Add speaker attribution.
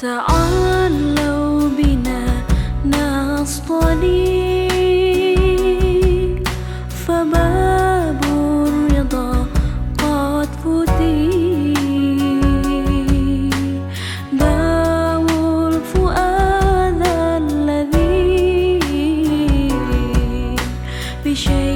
Speaker 1: تعالوا بنا نصطلي فباب الرضا قد فتي باو الفؤاد الذي بشيء